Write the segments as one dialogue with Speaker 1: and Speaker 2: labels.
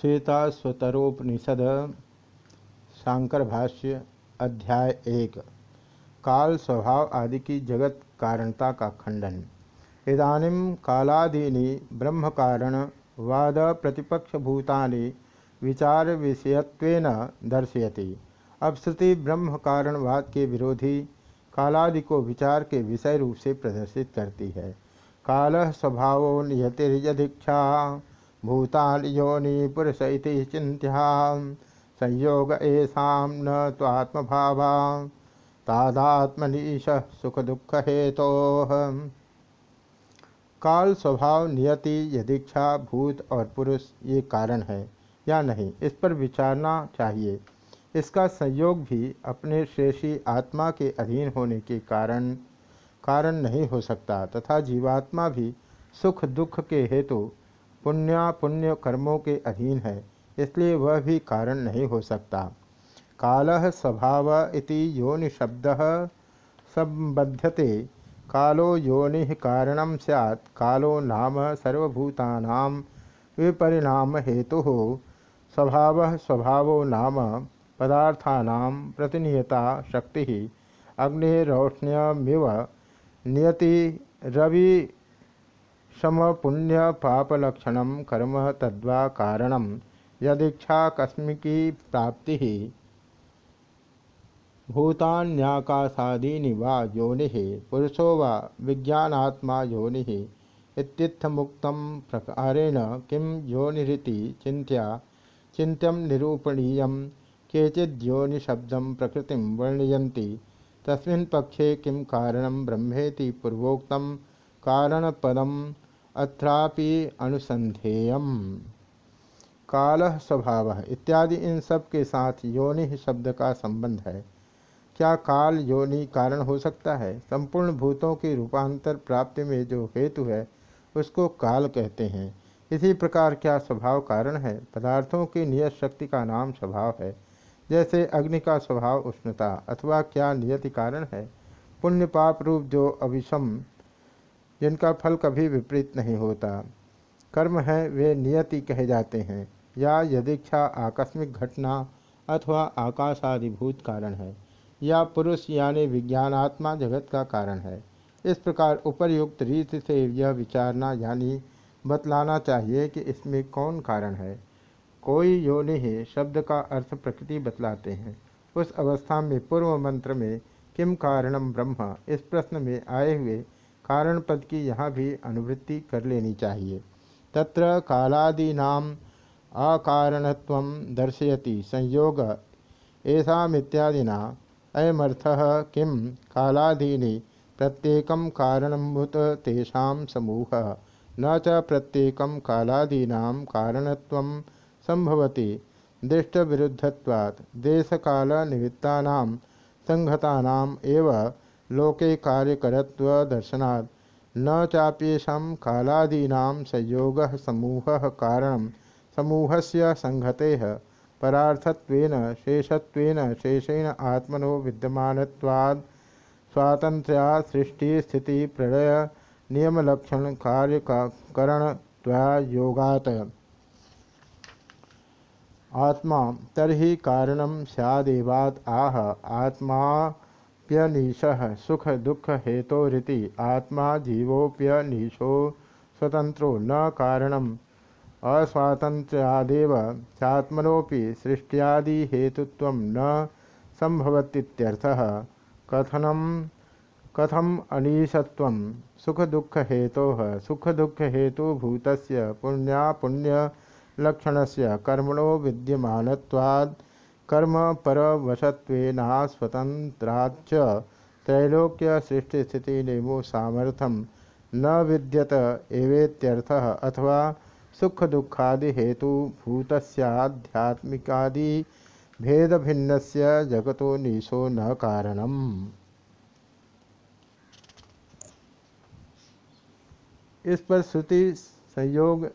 Speaker 1: श्वेता स्वतरोपनिषद शांकर भाष्य अध्याय एक, काल स्वभाव आदि की जगत कारणता का खंडन। इदानीम कालादीनि ब्रह्म कारण वाद प्रतिपक्ष भूतानि विचार विषयत्वेन दर्शयति। अब श्रुति ब्रह्म कारणवाद के विरोधी कालादि को विचार के विषय रूप से प्रदर्शित करती है। काल स्वभाव नियतिर्यदीक्षा भूतान योनि पुरुष इति चिंत्या संयोग ऐसा न तात्मभावा तादात्मनीश सुख दुख हेतो काल स्वभाव नियति यदीक्षा, भूत और पुरुष ये कारण है या नहीं, इस पर विचारना चाहिए। इसका संयोग भी अपने शेषी आत्मा के अधीन होने के कारण कारण नहीं हो सकता, तथा जीवात्मा भी सुख दुख के हेतु पुण्या पुण्य कर्मों के अधीन है, इसलिए वह भी कारण नहीं हो सकता। काल स्वभाव इति योनि शब्द संबध्यते। कालो योनि कारण सैत् कालो नाम सर्वभूता विपरिणाम हेतु। स्वभाव स्वभाव नाम पदार्थानां प्रतिनियता शक्ति। अग्निरोष्ण्यमिव नियति रवि सम पुण्य पापलक्षण कर्म तद्वा कारण यदीक्षा कस्मिकी प्राप्ति भूतान्याकाशादीनि वा योनि पुरुषो वा विज्ञानात्मा योनि इत्थमुक्तं प्रकारेण किं योनिरिति चिंत्या चिंत्यम निरूपणीय केचिद्योनिशब्दं प्रकृतिं वर्णयन्ति तस्मिन् पक्षे किं कारणं ब्रह्मेति पूर्वोक्तं कारणपदं अत्रापि अनुसंधेयम काल स्वभाव। इत्यादि इन सब के साथ योनि शब्द का संबंध है। क्या काल योनि कारण हो सकता है? संपूर्ण भूतों की रूपांतर प्राप्ति में जो हेतु है, उसको काल कहते हैं। इसी प्रकार क्या स्वभाव कारण है? पदार्थों की नियत शक्ति का नाम स्वभाव है। जैसे अग्नि का स्वभाव उष्णता अथवा क्या नियति कारण है? पुण्य पाप रूप जो अविषम जिनका फल कभी विपरीत नहीं होता। कर्म है, वे नियति कहे जाते हैं, या यदीक्षा आकस्मिक घटना अथवा आकाशादिभूत कारण है, या पुरुष यानी विज्ञानात्मा जगत का कारण है। इस प्रकार उपर्युक्त रीति से यह विचारना यानी बतलाना चाहिए कि इसमें कौन कारण है। कोई योनि ही शब्द का अर्थ प्रकृति बतलाते हैं। उस अवस्था में पूर्व मंत्र में किम कारणम ब्रह्म इस प्रश्न में आए हुए कारण पद की यहाँ भी अनुवृत्ति कर लेनी चाहिए। तत्र कालादीना अकारणत्व दर्शयति संयोग ऐसामित्यादिना अयमर्थ किं? कालादीनि प्रत्येक कारणभूत तेषा समूह। न च प्रत्येक कालादीना कारणत्व संभवति। दृष्टविरुद्धत्वात् देशकाल निमित्ता संहतानाम एव लोके कार्यकरत्व दर्शनात्। न चाप्येषा कालादीना संयोग समूह कारण। समूह से संहते परार्थत्वेन, शेषत्वेन, शेषेण आत्मनो विद्यमानत्वाद् स्वातंत्र्या सृष्टि, स्थिति, प्रलय, नियमलक्षण कार्यकरण योगात आत्मा तरी कारण सैदेवाद आह, आत्मा प्यनीश सुख दुख हेतोरीति आत्मा जीवोप्यनीशो स्वतंत्रो न कारण अस्वातंत्र्यादेव चात्मनोपि सृष्टियादि हेतुत्व न संभवतीत्यर्थः कथनम कथम अनीशत्व सुख दुख हेतो सुख दुख हेतु भूत पुण्या पुण्य से कर्मणो विद्यमानत्वात् कर्म परवशत्वेना स्वतंत्राच त्रैलोक्य सृष्टि स्थिति नेमो सामर्थ्यम न विद्यत एवेत्यर्थ अथवा सुख दुखादि हेतु भूतस्याध्यात्मिकादि भेद भिन्न जगतो नीशो न कारणम। इस पर श्रुति संयोग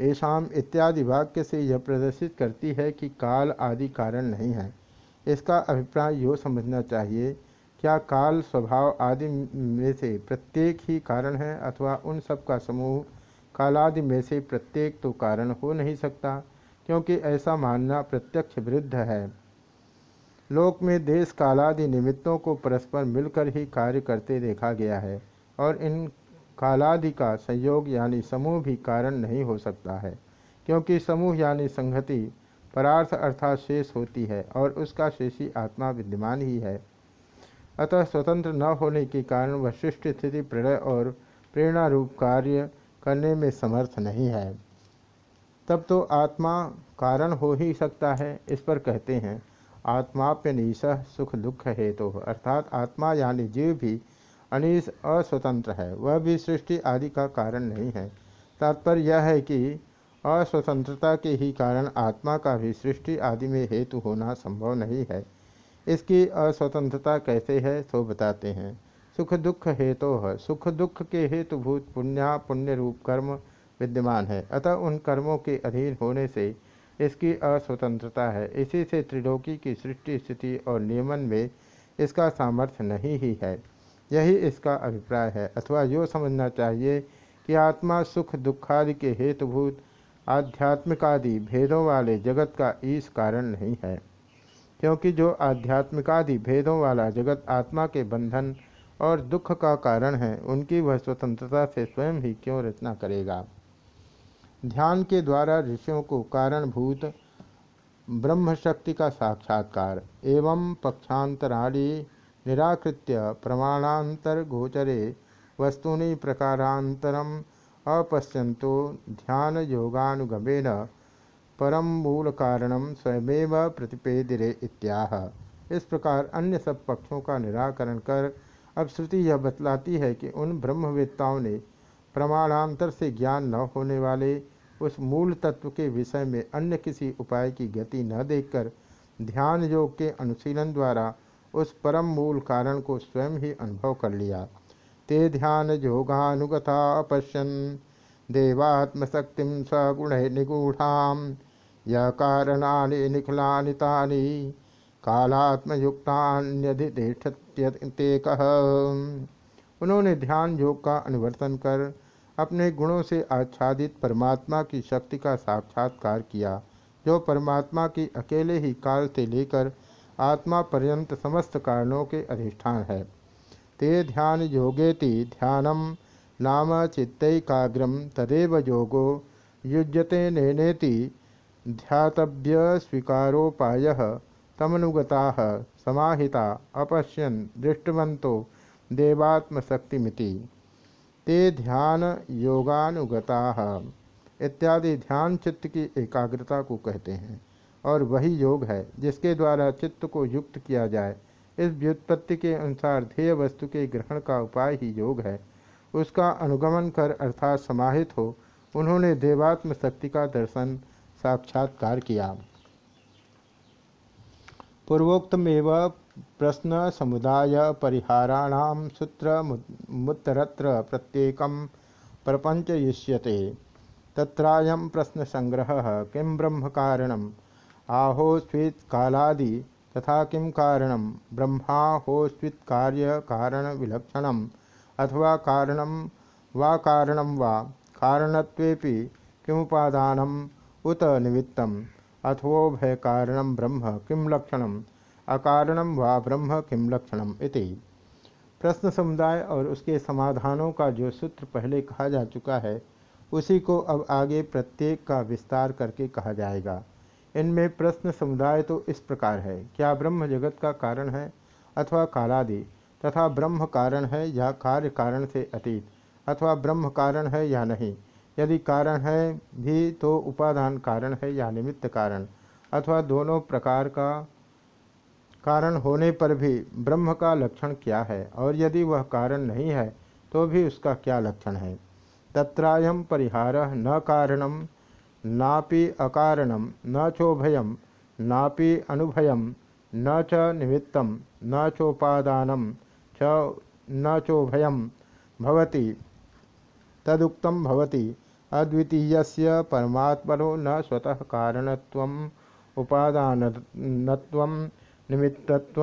Speaker 1: ऐसाम इत्यादि वाक्य से यह प्रदर्शित करती है कि काल आदि कारण नहीं है। इसका अभिप्राय यो समझना चाहिए, क्या काल स्वभाव आदि में से प्रत्येक ही कारण है अथवा उन सब का समूह कालादि में से प्रत्येक तो कारण हो नहीं सकता, क्योंकि ऐसा मानना प्रत्यक्ष विरुद्ध है। लोक में देश कालादि निमित्तों को परस्पर मिलकर ही कार्य करते देखा गया है और इन कालादि का संयोग यानी समूह भी कारण नहीं हो सकता है क्योंकि समूह यानी संहति परार्थ अर्थात शेष होती है और उसका शेषी आत्मा विद्यमान ही है। अतः स्वतंत्र न होने के कारण वह सृष्टि स्थिति प्रलय और प्रेरणा रूप कार्य करने में समर्थ नहीं है। तब तो आत्मा कारण हो ही सकता है इस पर कहते हैं आत्माप्य आत्माप्यनीश सुख दुख हेतु तो, अर्थात आत्मा यानी जीव भी अनिश अस्वतंत्र है। वह भी सृष्टि आदि का कारण नहीं है। तात्पर्य यह है कि अस्वतंत्रता के ही कारण आत्मा का भी सृष्टि आदि में हेतु होना संभव नहीं है। इसकी अस्वतंत्रता कैसे है सो बताते हैं। सुख दुख हेतु तो सुख दुख के हेतुभूत पुण्या, पुण्य रूप कर्म विद्यमान है। अतः उन कर्मों के अधीन होने से इसकी अस्वतंत्रता है। इसी से त्रिलोकी की सृष्टि स्थिति और नियमन में इसका सामर्थ्य नहीं ही है। यही इसका अभिप्राय है। अथवा यो समझना चाहिए कि आत्मा सुख, दुखादि के हेतुभूत आध्यात्मिकादि भेदों वाले जगत का ईस कारण नहीं है। क्योंकि जो आध्यात्मिकादि भेदों वाला जगत आत्मा के बंधन और दुख का कारण है, उनकी वह स्वतंत्रता से स्वयं ही क्यों रचना करेगा? ध्यान के द्वारा ऋषियों को कारणभूत ब्रह्म शक्ति का साक्षात्कार एवं पक्षांतराणी निराकृत्य प्रमाणांतर गोचरे वस्तूनि प्रकारांतरम ध्यान योगानुगमेन परम मूल कारणम स्वयमेव प्रतिपेदिरे इत्याह। इस प्रकार अन्य सब पक्षों का निराकरण कर अब श्रुति यह बतलाती है कि उन ब्रह्मवेत्ताओं ने प्रमाणांतर से ज्ञान न होने वाले उस मूल तत्व के विषय में अन्य किसी उपाय की गति न देखकर ध्यान योग के अनुशीलन द्वारा उस परम मूल कारण को स्वयं ही अनुभव कर लिया। ते ध्यान योगानुगता अपश्यन देवात्मशक्ति सगुण निगूढ़ा यह कारणानि निखिलानि कह उन्होंने ध्यान योग का अनुवर्तन कर अपने गुणों से आच्छादित परमात्मा की शक्ति का साक्षात्कार किया, जो परमात्मा की अकेले ही काल से लेकर आत्मा पर्यंत समस्त कारणों के अधिष्ठान है। ते ध्यान योगेति ध्यानम, नाम चित्तैकाग्रम तदेव योगो, युज्यते नेनेति ध्यातव्य स्वीकारोपाय, तमनुगता समाहिता, अपश्यन दृष्टवंतो देवात्मशक्तिमिति। ते ध्यान योगानुगता, इत्यादि ध्यान चित्त की एकाग्रता को कहते हैं। और वही योग है, जिसके द्वारा चित्त को युक्त किया जाए। इस व्युत्पत्ति के अनुसार ध्येय वस्तु के ग्रहण का उपाय ही योग है। उसका अनुगमन कर अर्थात समाहित हो, उन्होंने देवात्म शक्ति का दर्शन साक्षात्कार किया। पूर्वोक्तमेव प्रश्न समुदाय परिहाराणाम सूत्र मुत्तरत्र प्रत्येक प्रपंचयिष्यते तत्रायं प्रश्न संग्रह किम ब्रह्म कारणम? आहो स्वीत कालादि तथा किं कारणम ब्रह्माहोस्वित कार्य कारण? विलक्षण अथवा कारणम वा कारणम वा? कारणत्वेपि किमुपादानम? उत निमित्तम। अथवोभय कारण ब्रह्म किम लक्षण अकारणम वा ब्रह्म किम लक्षणम इति। प्रश्न समुदाय और उसके समाधानों का जो सूत्र पहले कहा जा चुका है, उसी को अब आगे प्रत्येक का विस्तार करके कहा जाएगा। इनमें प्रश्न समुदाय तो इस प्रकार है, क्या ब्रह्म जगत का कारण है अथवा कालादि, तथा ब्रह्म कारण है या कार्य कारण से अतीत, अथवा ब्रह्म कारण है या नहीं, यदि कारण है भी तो उपादान कारण है या निमित्त कारण, अथवा दोनों प्रकार का कारण होने पर भी ब्रह्म का लक्षण क्या है, और यदि वह कारण नहीं है तो भी उसका क्या लक्षण है? तत्रायम परिहार न कारणम नापि अकारणम न चोभयम नापि अनुभयम न च निमित्तम न चोपादानम च न चोभयम भवति। तदुक्तम भवति अद्वितीय परमात्मनो न स्वतः कारणत्वम् उपादानत्व, निमित्तत्व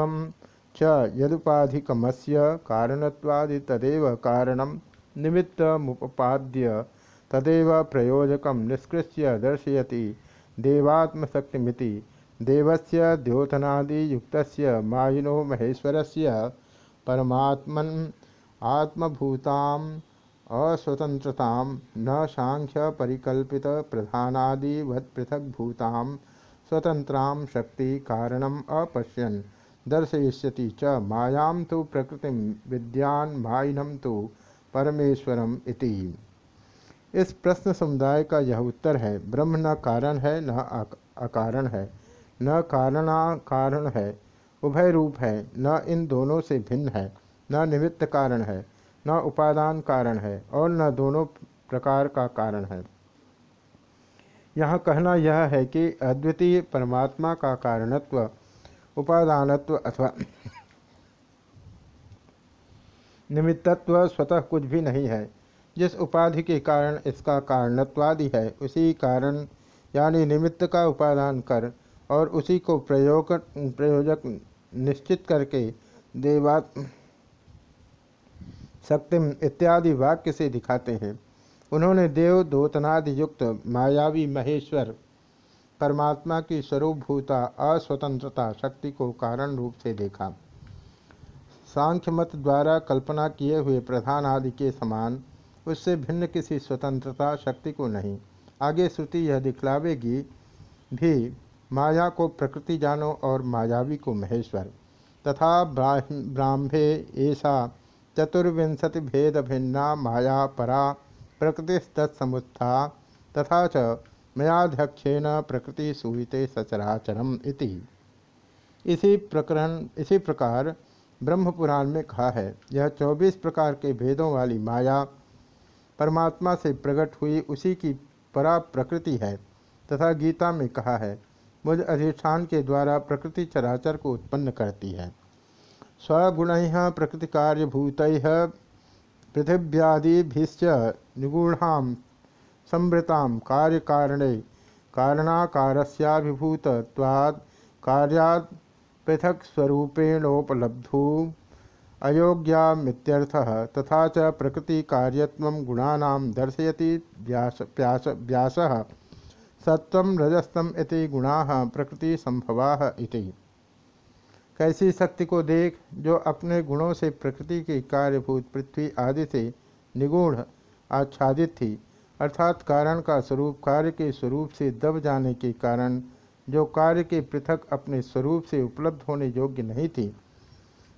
Speaker 1: च यदुपाधिकमस्य कारणत्वादि तदेव कारणं निमित्तमुपाद्य तदेव प्रयोजक निष्कृष्य दर्शयति, देवात्मशक्तिमिति। देवस्य द्योतनादियुक्तस्य मायिनो महेश्वरस्य परमात्मन आत्मभूताम अस्वतंत्रताम न सांख्य परिकल्पित प्रधानादिवत पृथक भूताम शक्ति कारणम अपश्यन। दर्शयिष्यति च मायां तो प्रकृति विद्यान मायिनम तो परमेश्वरम इति। इस प्रश्न समुदाय का यह उत्तर है, ब्रह्म न कारण है, न अकारण है। न कारणा कारण है, उभय रूप है, न इन दोनों से भिन्न है, न निमित्त कारण है, न उपादान कारण है, और न दोनों प्रकार का कारण है। यहाँ कहना यह है कि अद्वितीय परमात्मा का कारणत्व, उपादानत्व अथवा निमित्तत्व स्वतः कुछ भी नहीं है। जिस उपाधि के कारण इसका कारणत्वादि है, उसी कारण, यानी निमित्त का उपादान कर और उसी को प्रयोग, प्रयोजक निश्चित करके देवा, शक्तिम इत्यादि वाक्य से दिखाते हैं। उन्होंने देव दोतनादि युक्त मायावी महेश्वर, परमात्मा की स्वरूपभूता, अस्वतंत्रता, शक्ति को कारण रूप से देखा। सांख्य मत द्वारा कल्पना किए हुए प्रधान आदि के समान उससे भिन्न किसी स्वतंत्रता शक्ति को नहीं। आगे श्रुति यह दिखलावेगी, भी माया को प्रकृति जानो और मायावी को महेश्वर। तथा ब्राह्मे ऐसा चतुर्विंशति भेद भिन्ना माया परा प्रकृति प्रकृतिस्तत्समुत्था तथा च मयाध्यक्षेण प्रकृति सुहिते सचराचरम इति। इसी प्रकरण इसी प्रकार ब्रह्म पुराण में कहा है, यह चौबीस प्रकार के भेदों वाली माया परमात्मा से प्रकट हुई उसी की परा प्रकृति है, तथा गीता में कहा है, मुझ अधिष्ठान के द्वारा प्रकृति चराचर को उत्पन्न करती है। स्वगुण प्रकृति कार्यभूत पृथिव्यादिभिश्च निगूढ़ा संवृता कार्यकारणे कारणाकारस्याभिभूतत्वात् कार्यात् पृथक स्वरूपेणोपलब्धु। अयोग्यामित्यर्थः तथा च प्रकृति कार्यत्वं गुणानां दर्शयति व्यास व्यास। व्यासः रजस्तम इति गुणा प्रकृति संभवा इति। कैसी शक्ति को देख, जो अपने गुणों से प्रकृति की कार्यभूत पृथ्वी आदि से निगुण आच्छादित थी, अर्थात कारण का स्वरूप कार्य के स्वरूप से दब जाने के कारण, जो कार्य के पृथक अपने स्वरूप से उपलब्ध होने योग्य नहीं थी।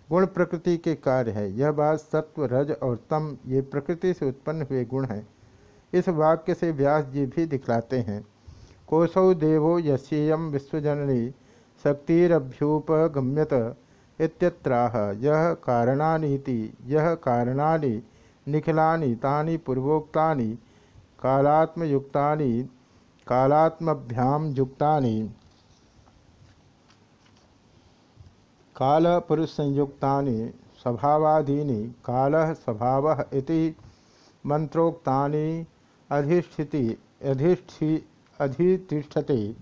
Speaker 1: गुण प्रकृति के कार्य है। यह बात सत्व, रज और तम, ये प्रकृति से उत्पन्न हुए गुण हैं। इस वाक्य से व्यास जी भी दिखलाते हैं। कोशौ देवो यस्येयं विश्वजननी शक्तिरभ्युपगम्यत इत्यत्राह। यह कारणानीति, यह कारणानि, निखिलानि, तानि पूर्वोक्तानि, कालात्मयुक्तानि, कालात्मभ्यां युक्तानि। काल पुरुष संयुक्तानि स्वभावादीनि कालः स्वभावः इति मंत्रोक्तानि अधिष्ठिति अधिष्ठि अधितिष्ठते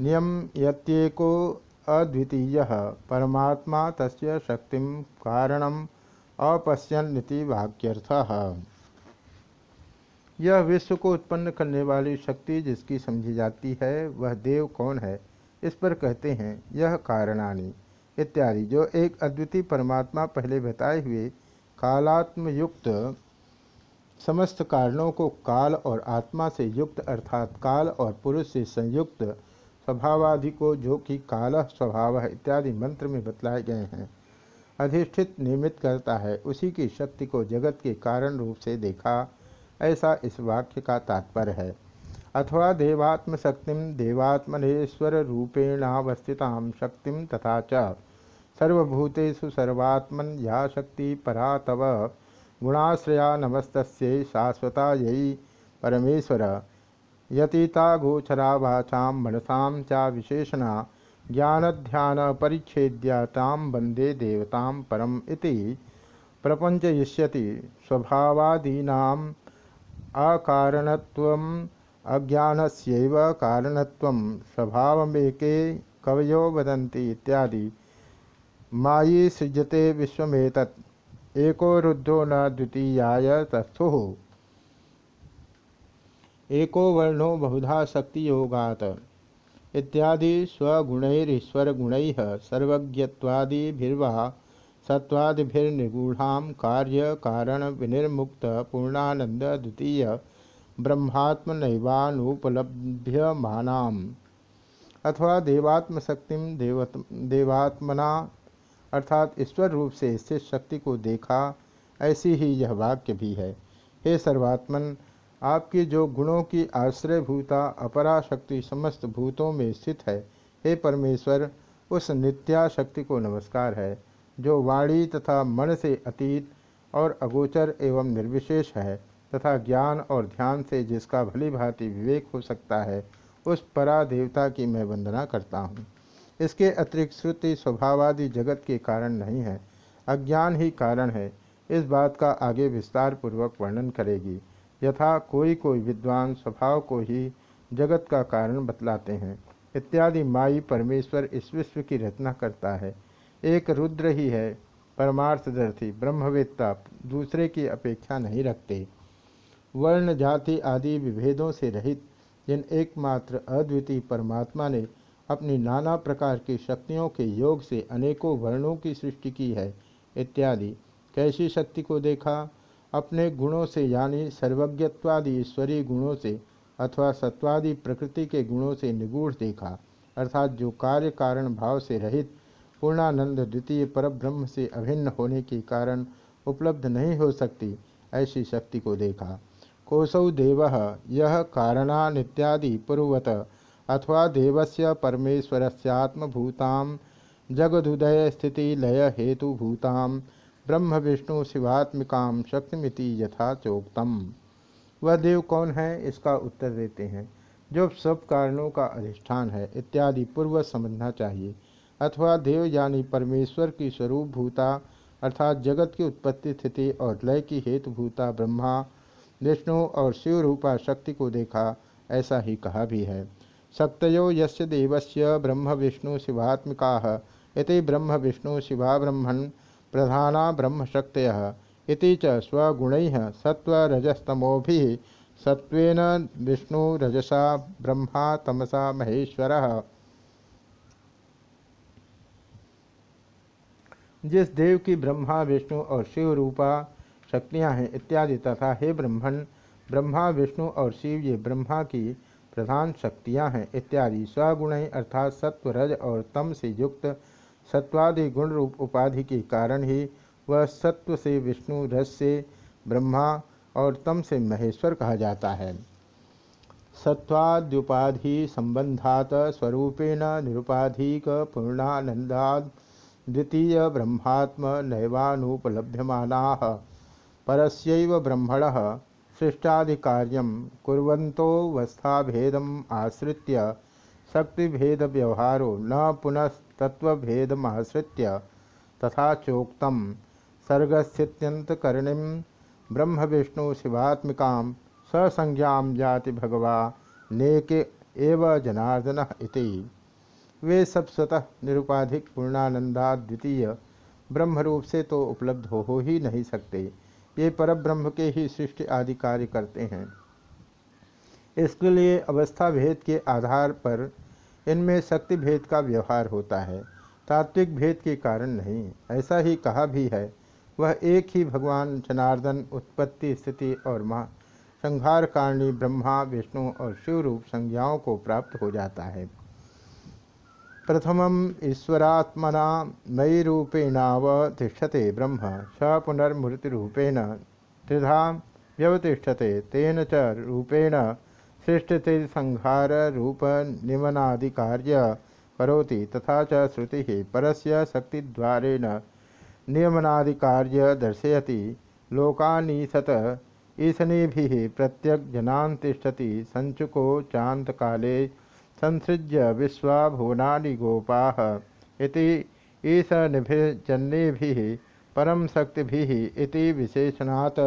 Speaker 1: नियम यत्येको अद्वितीय। परमात्मा तस्य शक्ति कारणम अपश्यन्ति वाक्यर्थ। यह विश्व को उत्पन्न करने वाली शक्ति जिसकी समझी जाती है, वह देव कौन है? इस पर कहते हैं, यह कारणानी। इत्यादि, जो एक अद्वितीय परमात्मा पहले बताए हुए कालात्मयुक्त समस्त कारणों को काल और आत्मा से युक्त अर्थात काल और पुरुष से संयुक्त स्वभावादि को, जो कि काल स्वभाव इत्यादि मंत्र में बतलाए गए हैं, अधिष्ठित नियमित करता है। उसी की शक्ति को जगत के कारण रूप से देखा, ऐसा इस वाक्य का तात्पर्य है। अथवा देवात्म शक्ति देवात्मनेश्वर शक्ति तथा च। सर्वभूतेषु सर्वात्मन या शक्ति परा तव। गुणाश्रया नमस्त शाश्वता परमेश्वर। यतीता गोचरा वाचा मनसा चा विशेषणा। ज्ञान ध्यान परिच्छेद्यातां वंदे देवता परम प्रपंचयिष्यति स्वभावादीनाम् अज्ञानस्यैव कारणत्वं स्वभावमेके कवयो वदन्ति इत्यादि। मायी सृजते विश्वमेतत्। एको रुद्धो न द्वितीयाय तस्थु एको वर्णो बहुधा शक्ति योगात इत्यादि स्वगुणैरीश्वर गुण सर्वज्ञत्वादिभिर्वा सत्वादिभिर्निगूढ़ कार्य कारण विनिर्मुक्त पूर्णानंद द्वितीय ब्रह्मात्मनैवानुपलभ्यमानाम अथवा देवात्मशक्ति देवात्मना, अर्थात ईश्वर रूप से स्थित शक्ति को देखा, ऐसी ही यह वाक्य भी है। हे सर्वात्मन, आपकी जो गुणों की आश्रयभूता अपरा शक्ति समस्त भूतों में स्थित है, हे परमेश्वर, उस नित्या शक्ति को नमस्कार है, जो वाणी तथा मन से अतीत और अगोचर एवं निर्विशेष है। तथा ज्ञान और ध्यान से जिसका भली भांति विवेक हो सकता है, उस परा देवता की मैं वंदना करता हूँ। इसके अतिरिक्त श्रुति स्वभावादि जगत के कारण नहीं है, अज्ञान ही कारण है। इस बात का आगे विस्तार पूर्वक वर्णन करेगी। यथा कोई कोई विद्वान स्वभाव को ही जगत का कारण बतलाते हैं। इत्यादि माई परमेश्वर इस विश्व की रचना करता है। एक रुद्र ही है परमार्थदर्थी ब्रह्मवेत्ता, दूसरे की अपेक्षा नहीं रखते। वर्ण जाति आदि विभेदों से रहित जिन एकमात्र अद्वितीय परमात्मा ने अपनी नाना प्रकार की शक्तियों के योग से अनेकों वर्णों की सृष्टि की है, इत्यादि। कैसी शक्ति को देखा? अपने गुणों से यानी सर्वज्ञत्वादि ईश्वरीय गुणों से अथवा सत्वादि प्रकृति के गुणों से निगूढ़ देखा, अर्थात जो कार्य कारण भाव से रहित पूर्णानंद द्वितीय परब्रह्म से अभिन्न होने के कारण उपलब्ध नहीं हो सकती, ऐसी शक्ति को देखा। कोसौ देव यह कारणानित्यादि पूर्वत अथवा देवस्य परमेश्वरस्यात्मभूतां जगदुदय स्थिति लय हेतुभूतां ब्रह्म विष्णु शिवात्मिकां शक्तिमिति यथा चोक्तम। वह देव कौन है? इसका उत्तर देते हैं। जो सब कारणों का अधिष्ठान है, इत्यादि पूर्व समझना चाहिए। अथवा देव यानी परमेश्वर की स्वरूप भूता अर्थात जगत की उत्पत्ति स्थिति और लय की हेतुभूता ब्रह्मा विष्णु और शिव रूपा शक्ति को देखा, ऐसा ही कहा भी है। शक्तो यस्य देवस्य ब्रह्म विष्णु शिवात्मिका, इति ब्रह्म विष्णु शिवा ब्रह्मण प्रधाना ब्रह्मशक्तय इति च स्वगुण सत्वरजस्तमोभि सत्वेन विष्णु रजसा ब्रह्मा तमसा महेश्वर। जिस देव की ब्रह्मा, विष्णु और शिव रूपा शक्तियाँ हैं इत्यादि तथा हे ब्रह्मण, ब्रह्मा, विष्णु और शिव, ये ब्रह्मा की प्रधान शक्तियाँ हैं इत्यादि। स्वगुण अर्थात सत्व रज और तम से युक्त सत्वादि गुण रूप उपाधि के कारण ही वह सत्व से विष्णु, रज से ब्रह्मा और तम से महेश्वर कहा जाता है। सत्वाद्युपाधि संबंधात स्वरूपेण निरुपाधिक पूर्णानंदाद द्वितीय ब्रह्मात्म नैवानुपलभ्यमाना। परस्यैव ब्रह्मण सृष्टाधिकार्य कुर्वन्तोवस्थाभेदम् आश्रित्य, शक्तिभेदव्यवहारो न पुनस्तत्त्वभेदमाश्रित्य तथा चोक्तं सर्गस्थित्यन्तकरणिं ब्रह्मविष्णु शिवात्मिकां ससंज्ञां जाति भगवा नेके एव जनार्दन इति। वे सब स्वतः निरुपाधिक पूर्णानंदा द्वितीय ब्रह्मरूप से तो उपलब्ध हो ही नहीं सकते। ये परब्रह्म के ही सृष्टि आदि कार्य करते हैं। इसके लिए अवस्था भेद के आधार पर इनमें शक्ति भेद का व्यवहार होता है। तात्विक भेद के कारण नहीं, ऐसा ही कहा भी है। वह एक ही भगवान, जनार्दन, उत्पत्ति, स्थिति और महा संहार कारणी ब्रह्मा, विष्णु और शिव रूप संज्ञाओं को प्राप्त हो जाता है। प्रथम ईश्वरात्मना मयि रूपेणावतिष्ठते ब्रह्म, स पुनर्मूर्तिरूपेण त्रिधा व्यवतिष्ठते, तेन च रूपेण सृष्टि संहार रूप नियमनादिकार्य करोति, तथा च श्रुति परस्य शक्तिद्वारेण नियमनादिकार्य दर्शयति लोकानीसत ईशनी प्रत्यक जनान तिष्ठति संचुको चांतकाले संसृज्य विश्वाभुवनानि गोपा ईशनिभिजन्यभिः परम शक्ति इति विशेषणात्।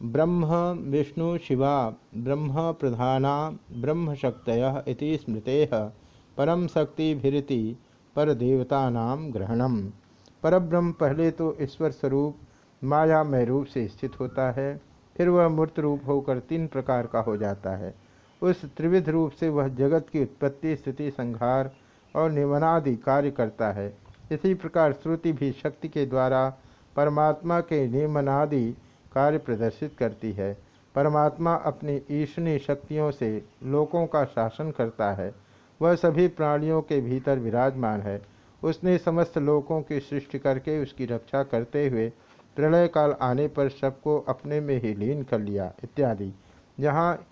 Speaker 1: ब्रह्म, विष्णु, शिवा, ब्रह्म प्रधाना, ब्रह्मशक्तयः इति स्मृतेः परम शक्तिभिरिति परदेवतानां ग्रहणम। परब्रह्म पहले तो ईश्वर स्वरूप मायामय रूप से स्थित होता है, फिर वह मूर्त रूप होकर तीन प्रकार का हो जाता है। उस त्रिविध रूप से वह जगत की उत्पत्ति स्थिति संहार और निवनादि कार्य करता है। इसी प्रकार श्रुति भी शक्ति के द्वारा परमात्मा के नियमनादि कार्य प्रदर्शित करती है। परमात्मा अपनी ईशनी शक्तियों से लोकों का शासन करता है। वह सभी प्राणियों के भीतर विराजमान है। उसने समस्त लोकों की सृष्टि करके उसकी रक्षा करते हुए प्रलय काल आने पर सबको अपने में ही लीन कर लिया, इत्यादि। जहाँ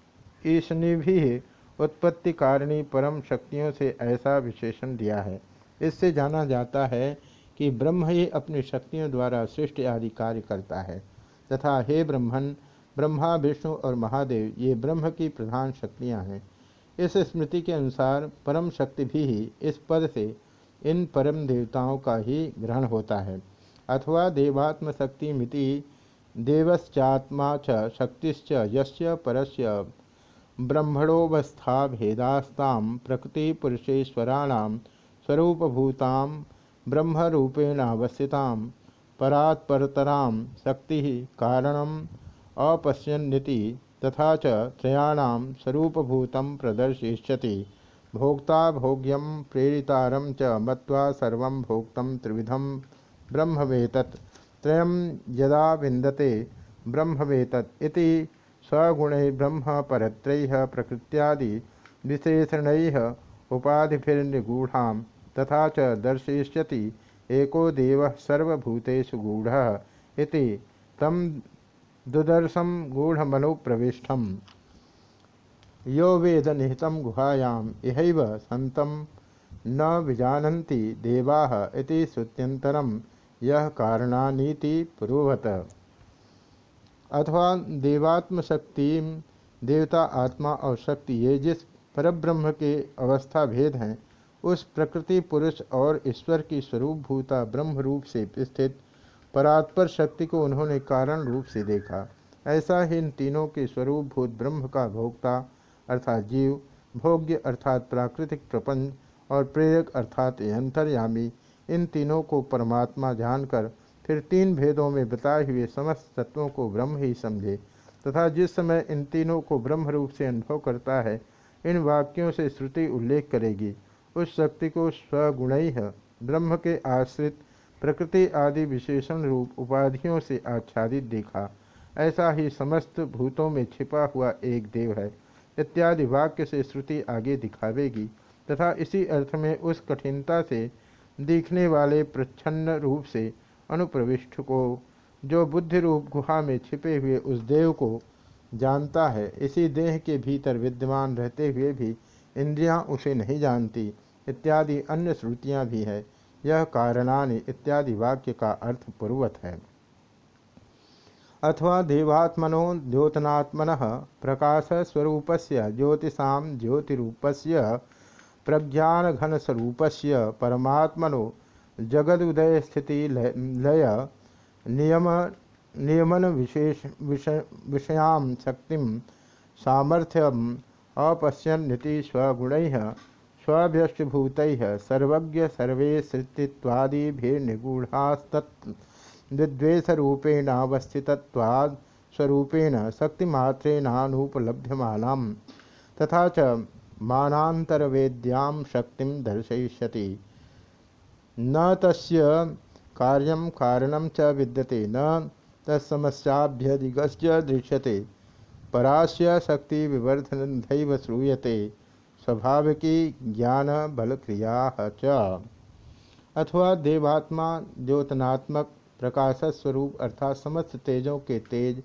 Speaker 1: ईशनी भी उत्पत्ति कारिणी परम शक्तियों से ऐसा विशेषण दिया है। इससे जाना जाता है कि ब्रह्म ही अपनी शक्तियों द्वारा सृष्टि आदि कार्य करता है। तथा हे ब्रह्मन, ब्रह्मा, विष्णु और महादेव, ये ब्रह्म की प्रधान शक्तियाँ हैं। इस स्मृति के अनुसार परम शक्ति भी ही इस पद से इन परम देवताओं का ही ग्रहण होता है। अथवा देवात्म शक्ति मिति देवश्चात्मा च शक्तिश्च यस्य परस्य ब्रह्मणोवस्था भेदास्ता प्रकृति पुरुषेश्वराणाम स्वरूपभूतां ब्रह्मरूपेणावस्थितां परात्परतरां शक्ति कारणम अपश्यन्निति तथा च त्रयाणां स्वरूपभूतं प्रदर्शयिष्यति। भोक्ता भोग्यम प्रेरितारं च मत्वा सर्वं भोक्तं त्रिविधं ब्रह्मवेतत्। त्रयं यदा विंदते ब्रह्मवेतत् इति स्वगुणैः ब्रह्म परत्रैः प्रकृत्यादि विशेषणैः उपाधिभिर्निगूढ़ां तथा च दर्शयिष्यति एको देवः सर्वभूतेषु गूढ़ः इति तं दुदर्शम गूढ़मनुप्रविष्टम। यो वेद निहित गुहायां इहैव संतम न विजानन्ति देवा श्रुत्यंतरम यह कारणानीति अथवा देवात्म शक्ति देवता, आत्मा और शक्ति, ये जिस परब्रह्म के अवस्था भेद हैं, उस प्रकृति, पुरुष और ईश्वर की स्वरूप भूता ब्रह्म रूप से स्थित परात्पर शक्ति को उन्होंने कारण रूप से देखा। ऐसा ही इन तीनों के स्वरूप भूत ब्रह्म का भोक्ता, अर्थात जीव, भोग्य अर्थात प्राकृतिक प्रपंच और प्रेरक अर्थात अंतर्यामी, इन तीनों को परमात्मा जानकर फिर तीन भेदों में बताए हुए समस्त तत्वों को ब्रह्म ही समझे, तथा जिस समय इन तीनों को ब्रह्म रूप से अनुभव करता है, इन वाक्यों से श्रुति उल्लेख करेगी। उस शक्ति को स्वगुण ब्रह्म के आश्रित, प्रकृति आदि विशेषण रूप उपाधियों से आच्छादित देखा। ऐसा ही समस्त भूतों में छिपा हुआ एक देव है, इत्यादि वाक्य से श्रुति आगे दिखावेगी, तथा इसी अर्थ में उस कठिनता से, दिखने वाले प्रच्छन्न रूप से अनुप्रविष्ट को, जो बुद्धि रूप गुहा में छिपे हुए उस देव को जानता है। इसी देह के भीतर विद्यमान रहते हुए भी इंद्रियाँ उसे नहीं जानती, इत्यादि अन्य श्रुतियाँ भी है। यह कारणानि इत्यादि वाक्य का अर्थ पूर्वत है। अथवा देवात्मनो द्योतनात्मन प्रकाश स्वरूप से ज्योतिषा ज्योतिरूपस्य प्रज्ञानघनस्वरूपस्य परमात्मनो जगदुदय स्थिति लय, नियम, नियमन विशेष विषय विषयां शक्ति सामर्थ्यम अपश्यन्ति स्वगुण, स्वभ्यष्टभूत, सर्वज्ञ सर्वे सृष्टिवादिभिर्निगूढ़ास्तद्विद्वेषरूपेणावस्थितवाद स्वरूपेण शक्तिमात्रेणानुपलभ्यमाना तथा च मानांतरवेद्यां शक्ति दर्शयिष्यति। न तस्य कार्यं कारणं च विद्यते, न तत्समस्याभ्यधिगस्य दृश्यते। परास्य शक्ति विवर्धन श्रूयते, स्वाभाविकी ज्ञान बल क्रिया च। अथवा देवात्मा द्योतनात्मक प्रकाश स्वरूप अर्थात समस्त तेजों के तेज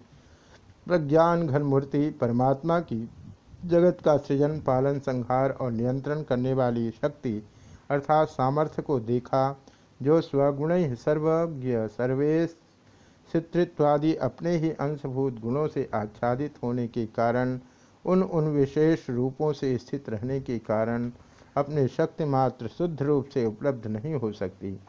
Speaker 1: प्रज्ञान घन मूर्ति परमात्मा की जगत का सृजन, पालन, संहार और नियंत्रण करने वाली शक्ति अर्थात सामर्थ्य को देखा, जो स्वगुण सर्वज्ञ, सर्वेश चित्रित्वादि अपने ही अंशभूत गुणों से आच्छादित होने के कारण, उन उन विशेष रूपों से स्थित रहने के कारण, अपने शक्ति मात्र शुद्ध रूप से उपलब्ध नहीं हो सकती।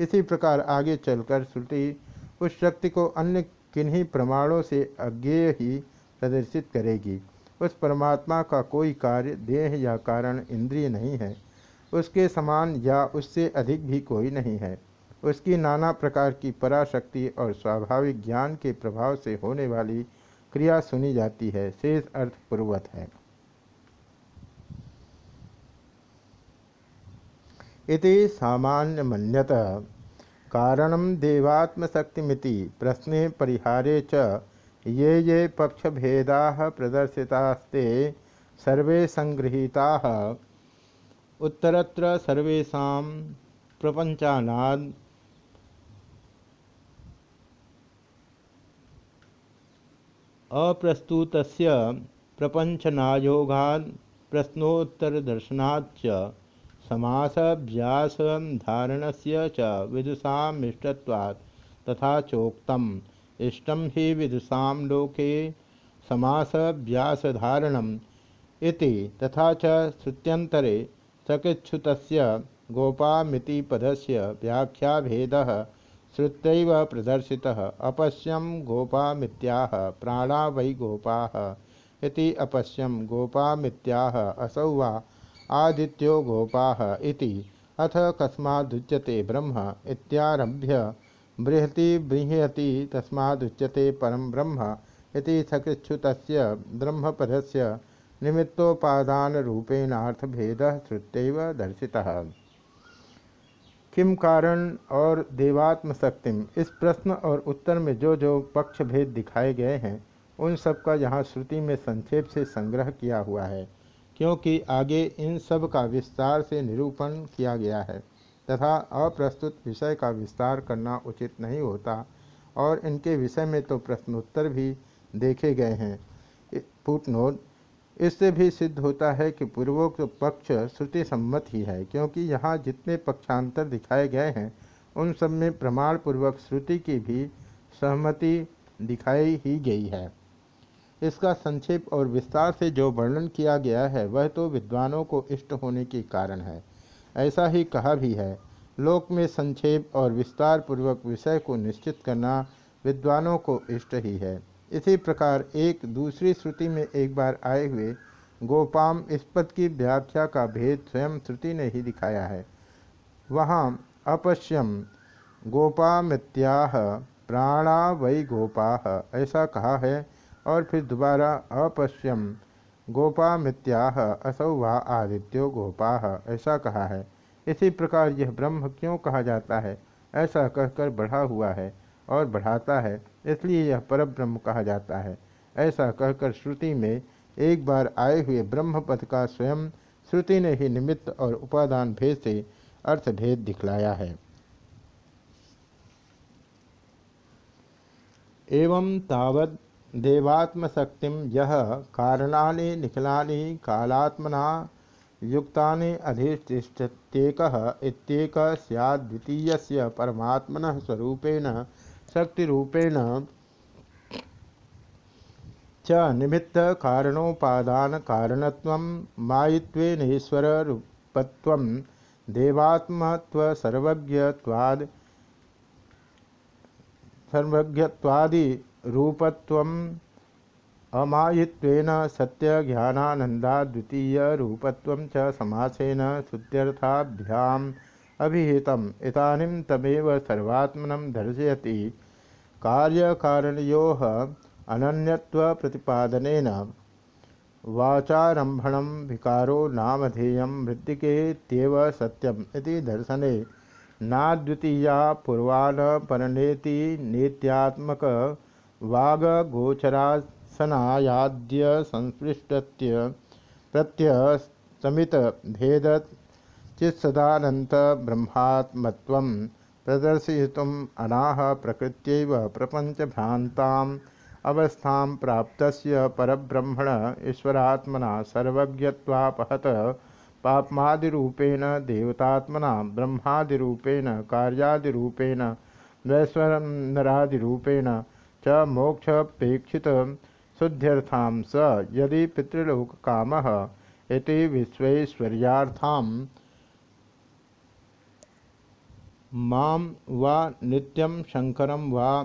Speaker 1: इसी प्रकार आगे चलकर श्रुति उस शक्ति को अन्य किन्हीं प्रमाणों से अज्ञेय ही प्रदर्शित करेगी। उस परमात्मा का कोई कार्य देह या कारण इंद्रिय नहीं है। उसके समान या उससे अधिक भी कोई नहीं है। उसकी नाना प्रकार की पराशक्ति और स्वाभाविक ज्ञान के प्रभाव से होने वाली क्रिया सुनी जाती है, शेष अर्थ पूर्वत है। इति सामान्य मन्यत कारण देवात्मशक्तिमिति। प्रश्ने परिहारे च। ये ये पक्षभेदा प्रदर्शितास्ते। सर्वे संगृहीता। उत्तरत्र सर्वेषां प्रपञ्चानाद् अप्रस्तुत प्रपंचनायोगाद प्रश्नोत्तरदर्शनाच्च धारण से च विदुषामिष्टत्वात् तथा चोक्तम्। इष्टं हि विदुषा लोके समासव्यासधारणम् इति तथा च श्रुत्यन्तरे सकृच्छ्रुतस्य गोपामिति पदस्य व्याख्याभेदः श्रुत्यैव प्रदर्शितः। अपश्यम गोपामित्याह, प्राणा वै गोपा। इति अपश्यम गोपामित्याह, असौ वा आदित्यो गोपा इति। अथ कस्मादुच्यते ब्रह्म इत्यारभ्य बृहति बृहति तस्मादुच्यते परम ब्रह्म इति सकृच्छ्युतस्य ब्रह्मपदस्य निमित्तोपादानरूपेणार्थभेदः श्रुत्यैव दर्शितः। किम कारण और देवात्म शक्तिम इस प्रश्न और उत्तर में जो जो पक्ष भेद दिखाए गए हैं, उन सब का यहाँ श्रुति में संक्षेप से संग्रह किया हुआ है, क्योंकि आगे इन सब का विस्तार से निरूपण किया गया है, तथा अप्रस्तुत विषय का विस्तार करना उचित नहीं होता, और इनके विषय में तो प्रश्नोत्तर भी देखे गए हैं। फुटनोट इससे भी सिद्ध होता है कि पूर्वोक्त पक्ष श्रुति सम्मत ही है, क्योंकि यहाँ जितने पक्षांतर दिखाए गए हैं, उन सब में प्रमाण पूर्वक श्रुति की भी सहमति दिखाई ही गई है। इसका संक्षेप और विस्तार से जो वर्णन किया गया है, वह तो विद्वानों को इष्ट होने के कारण है। ऐसा ही कहा भी है, लोक में संक्षेप और विस्तार पूर्वक विषय को निश्चित करना विद्वानों को इष्ट ही है। इसी प्रकार एक दूसरी श्रुति में एक बार आए हुए गोपाम इस पद की व्याख्या का भेद स्वयं श्रुति ने ही दिखाया है। वहाँ अपश्यम गोपामित्याह प्राणा वै गोपा, ऐसा कहा है और फिर दोबारा अपश्यम गोपामित्याह असौ वा आदित्यो गोपा, ऐसा कहा है। इसी प्रकार यह ब्रह्म क्यों कहा जाता है? ऐसा कहकर बढ़ा हुआ है और बढ़ाता है। इसलिए यह परब्रह्म कहा जाता है। ऐसा कहकर श्रुति में एक बार आए हुए ब्रह्म पद का स्वयं श्रुति ने ही निमित्त और उपादान भेद से अर्थभेद दिखलाया है। एवं तावद देवात्मशक्ति यह कारणानि निखिलानि कालात्मना युक्तानि अधिष्ठित्येक इत्येक स्याद्वितीयस्य परमात्मनः स्वरूपेण शक्तिरूपेण च निमित्त कारणोपादान कारणत्व मायित्वेनेश्वर रूपत्व देवात्मत्व सर्वज्ञत्वाद सर्वज्ञत्वादि रूपत्वम अमायित्वेन सत्य ज्ञानानंदा द्वितीय रूपत्वम च समासेन शुद्ध्यर्थाभ्याम अभिहितम। इतानीम तमेव सर्वात्मनं दर्शयति। कार्यकारणयो अनन्यत्व प्रतिपादन वाचारंभण विकारो नामधेय मृत्तिकेत्येव सत्यम इति दर्शने नाद्वितीया पूर्वान परनेति नीत्यात्मक वागगोचरासनायाद्य संस्पृष्टत्य प्रत्यसमित भेद चित्सदानंत ब्रह्मात्मत्वं प्रदर्शयितुम् अनाह प्रकृत्यैव प्रपञ्चभ्रान्ताम् अवस्थां प्राप्तस्य परब्रह्मण ईश्वरात्मना सर्वज्ञत्वापहत पापमादिरूपेण देवतात्मना ब्रह्मादिरूपेण कार्यादिरूपेण वैश्वनरादिरूपेण च मोक्षपेक्षित शुद्ध्यर्थां स यदि पितृलोककामः इति विश्वैश्वर्यार्थां माम वा नित्यम शंकरम वा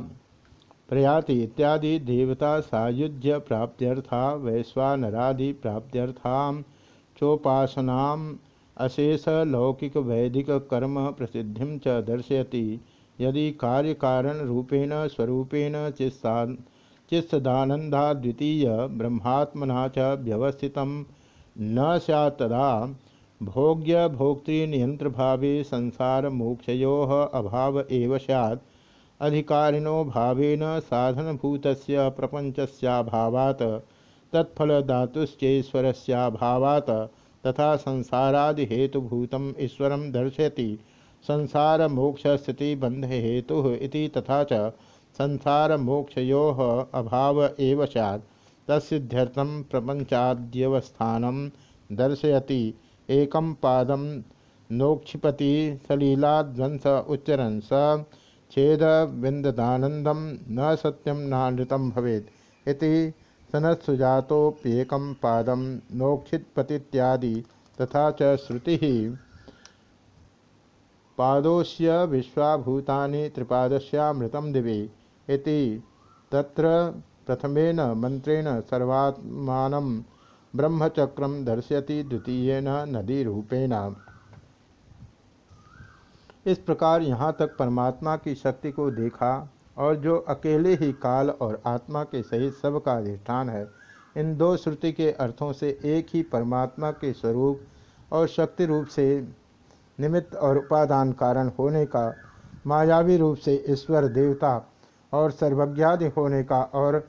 Speaker 1: प्रयाति इत्यादि देवता सायुज्य प्राप्त्यर्था, वैश्वानरादि प्राप्त्यर्था, चोपासना अशेष लौकिक वैदिक कर्म प्रसिद्धि च दर्शयति। यदि कार्य कारण रूपेण स्वरूपेण चित्सा चित्सदानंदा द्वितीय ब्रह्मात्मना च व्यवस्थित न सदा भोग्य भोक्तृनियंत्र भावे संसार मोक्षयो अभाव एव सैद अधिकारिणो भावेन साधनभूत प्रपंचस्याभावात् तत्फलधातुश्चेश्वरस्याभावात् तथा संसारादिहेतुभूत ईश्वर दर्शयति। संसार मोक्ष स्थिति बंध हेतु तथा च संसार मोक्षयो अभाव एव सैत् तस्सिद्ध्यर्थम प्रपंचाद्यवस्थान दर्शयति। एकम पादम नोक्षिपति सलीलाध्वंस उच्चरन् स छेद विंददानंदम न सत्यम नानृतम भवेत्। इति सनत्सुजातोप्येकम पादम तथा च श्रुति। पादोस्य विश्वाभूतानि दिवे। इति तत्र प्रथमेन मंत्रेण सर्वात्मानं ब्रह्मचक्रम दर्शयति द्वितीयेन नदी रूपेण इस प्रकार यहाँ तक परमात्मा की शक्ति को देखा और जो अकेले ही काल और आत्मा के सहित सब का अधिष्ठान है, इन दो श्रुति के अर्थों से एक ही परमात्मा के स्वरूप और शक्ति रूप से निमित्त और उपादान कारण होने का, मायावी रूप से ईश्वर देवता और सर्वज्ञादि होने का और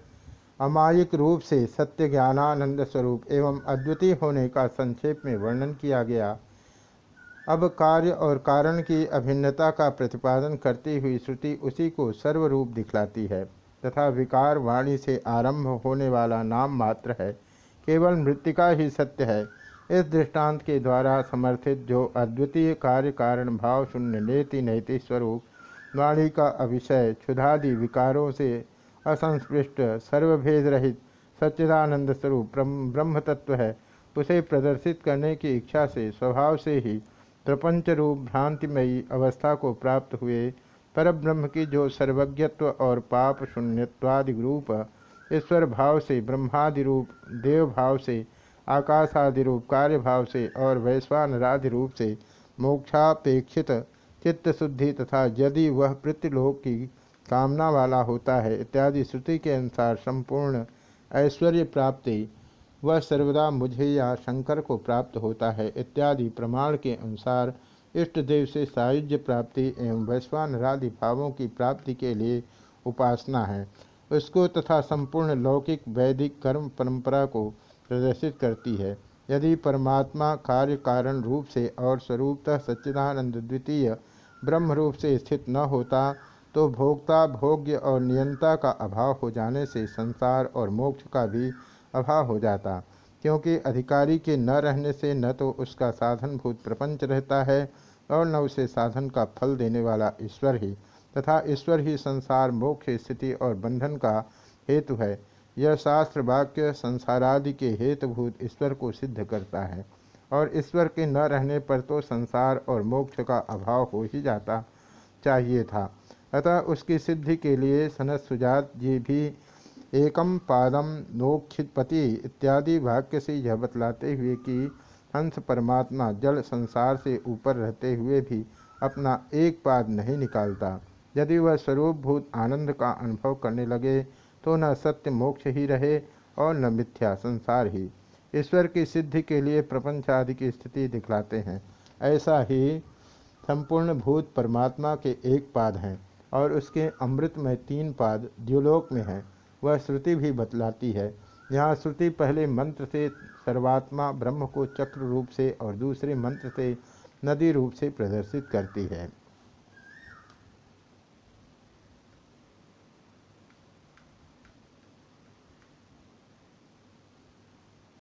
Speaker 1: अमायिक रूप से सत्य ज्ञानानंद स्वरूप एवं अद्वितीय होने का संक्षेप में वर्णन किया गया। अब कार्य और कारण की अभिन्नता का प्रतिपादन करती हुई श्रुति उसी को सर्वरूप दिखलाती है तथा विकार वाणी से आरंभ होने वाला नाम मात्र है। केवल मृतिका ही सत्य है। इस दृष्टांत के द्वारा समर्थित जो अद्वितीय कार्य कारण भाव शून्य नेति नैति स्वरूप वाणी का अभिषय क्षुधादि विकारों से असंस्पृष्ट सर्वभेद रहित सच्चिदानंद स्वरूप ब्रह्म तत्व है। उसे प्रदर्शित करने की इच्छा से, स्वभाव से ही प्रपंच रूप भ्रांतिमयी अवस्था को प्राप्त हुए परब्रह्म की जो सर्वज्ञत्व और पाप शून्यवादि रूप, ईश्वर भाव से ब्रह्मादि रूप देव भाव से आकाशादि रूप कार्य भाव से और वैश्वानरादि रूप से मोक्षापेक्षित चित्त शुद्धि तथा यदि वह पृथ्वीलोक की कामना वाला होता है, इत्यादि श्रुति के अनुसार संपूर्ण ऐश्वर्य प्राप्ति वह सर्वदा मुझे या शंकर को प्राप्त होता है, इत्यादि प्रमाण के अनुसार इष्ट देव से सायुज्य प्राप्ति एवं वैश्वानरादि भावों की प्राप्ति के लिए उपासना है। उसको तथा संपूर्ण लौकिक वैदिक कर्म परंपरा को प्रदर्शित करती है। यदि परमात्मा कार्य कारण रूप से और स्वरूपतः सच्चिदानंद द्वितीय ब्रह्म रूप से स्थित न होता तो भोक्ता, भोग्य और नियंता का अभाव हो जाने से संसार और मोक्ष का भी अभाव हो जाता। क्योंकि अधिकारी के न रहने से न तो उसका साधनभूत प्रपंच रहता है और न उसे साधन का फल देने वाला ईश्वर ही। तथा ईश्वर ही संसार, मोक्ष, स्थिति और बंधन का हेतु है। यह शास्त्र वाक्य संसारादि के हेतुभूत ईश्वर को सिद्ध करता है। और ईश्वर के न रहने पर तो संसार और मोक्ष का अभाव हो ही जाता चाहिए था। अतः उसकी सिद्धि के लिए सनत सुजात जी भी एकम पादम नोक्षितपति इत्यादि वाक्य से यह बतलाते हुए कि हंस परमात्मा जल संसार से ऊपर रहते हुए भी अपना एक पाद नहीं निकालता। यदि वह स्वरूपभूत आनंद का अनुभव करने लगे तो न सत्य मोक्ष ही रहे और न मिथ्या संसार ही। ईश्वर की सिद्धि के लिए प्रपंच आदि की स्थिति दिखलाते हैं। ऐसा ही संपूर्ण भूत परमात्मा के एक पाद हैं। और उसके अमृत में तीन पाद द्युलोक में हैं। वह श्रुति भी बतलाती है। यहाँ श्रुति पहले मंत्र से सर्वात्मा ब्रह्म को चक्र रूप से और दूसरे मंत्र से नदी रूप से प्रदर्शित करती है।